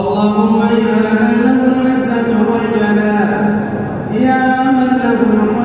اللهم يا من له العزة والجلال يا من له القدر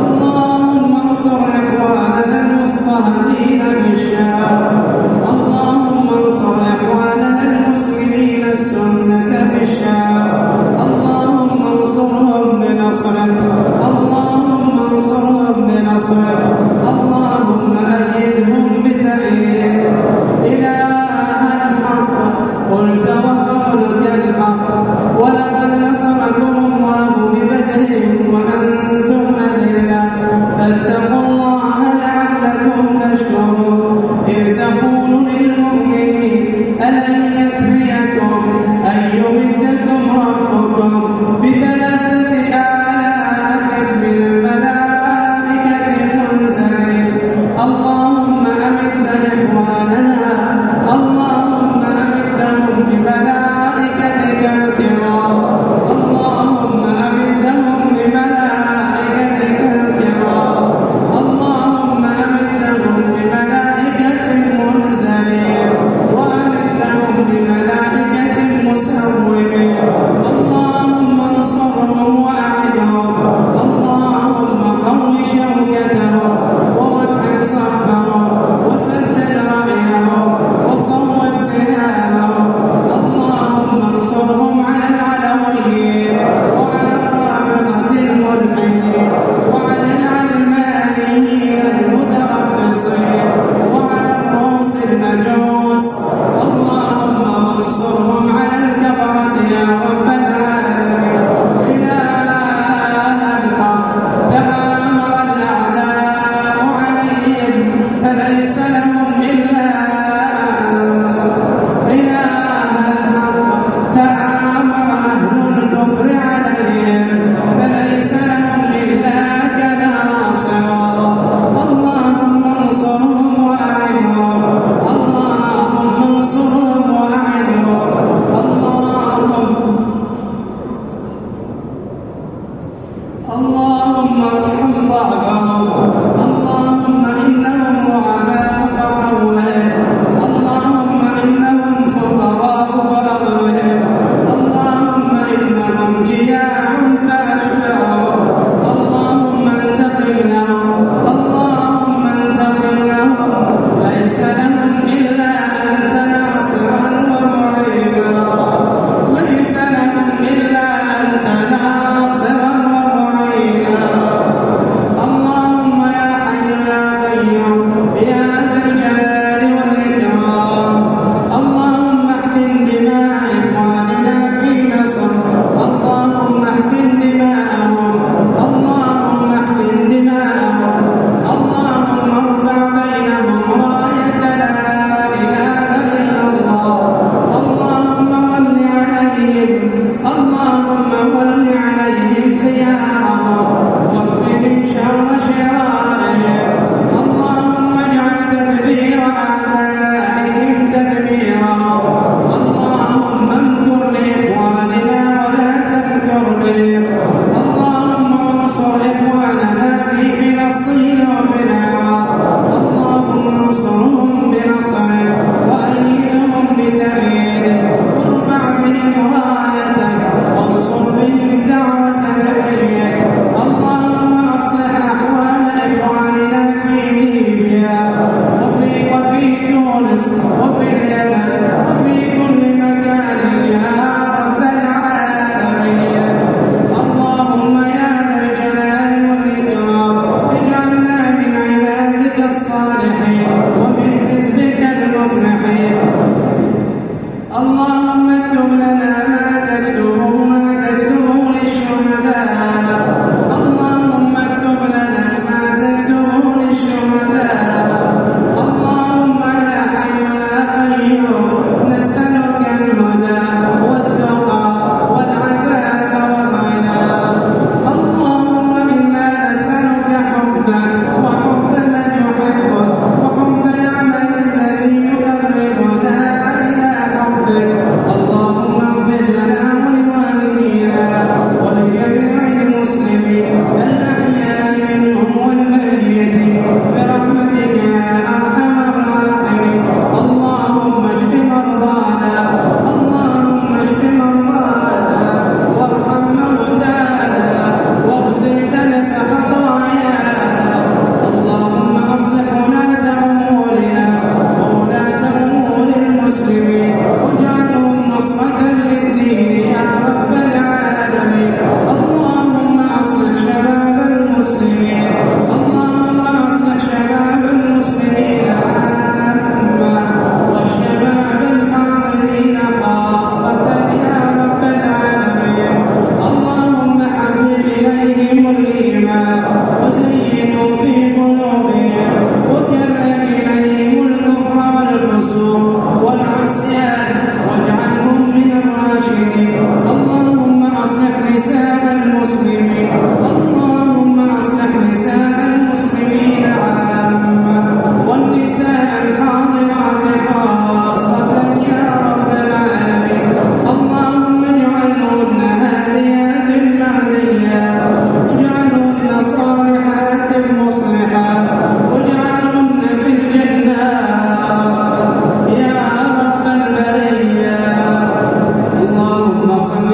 اللهم انصر إخواننا المصطهدين في الشام. اللهم ارحم ضعفنا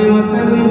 وسلم.